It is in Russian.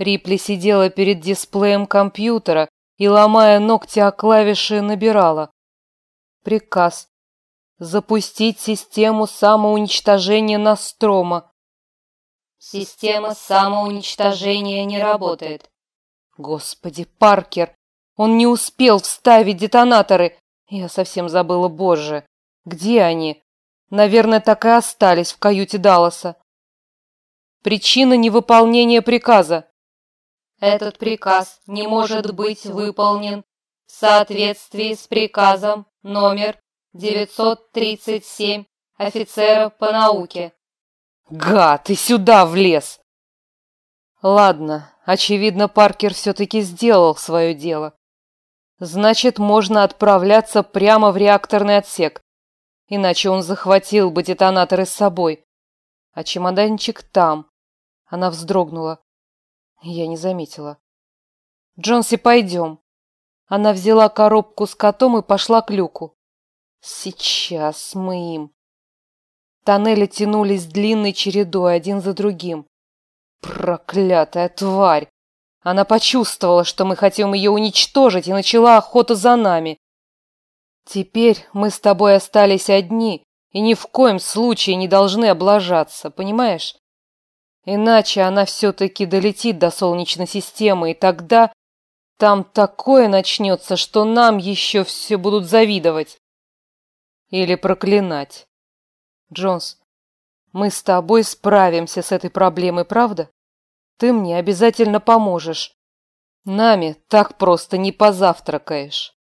Рипли сидела перед дисплеем компьютера и, ломая ногти о клавиши, набирала. Приказ. Запустить систему самоуничтожения Настрома. Система самоуничтожения не работает. Господи, Паркер! Он не успел вставить детонаторы. Я совсем забыла, боже. Где они? Наверное, так и остались в каюте Далласа. Причина невыполнения приказа. Этот приказ не может быть выполнен в соответствии с приказом номер 937 офицера по науке. Гад, ты сюда влез! Ладно, очевидно, Паркер все-таки сделал свое дело. Значит, можно отправляться прямо в реакторный отсек. Иначе он захватил бы детонаторы с собой. А чемоданчик там. Она вздрогнула. Я не заметила. «Джонси, пойдем». Она взяла коробку с котом и пошла к люку. «Сейчас мы им». Тоннели тянулись длинной чередой, один за другим. Проклятая тварь! Она почувствовала, что мы хотим ее уничтожить, и начала охоту за нами. Теперь мы с тобой остались одни и ни в коем случае не должны облажаться, понимаешь? Иначе она все-таки долетит до Солнечной системы, и тогда там такое начнется, что нам еще все будут завидовать. Или проклинать. Джонс, мы с тобой справимся с этой проблемой, правда? Ты мне обязательно поможешь. Нами так просто не позавтракаешь.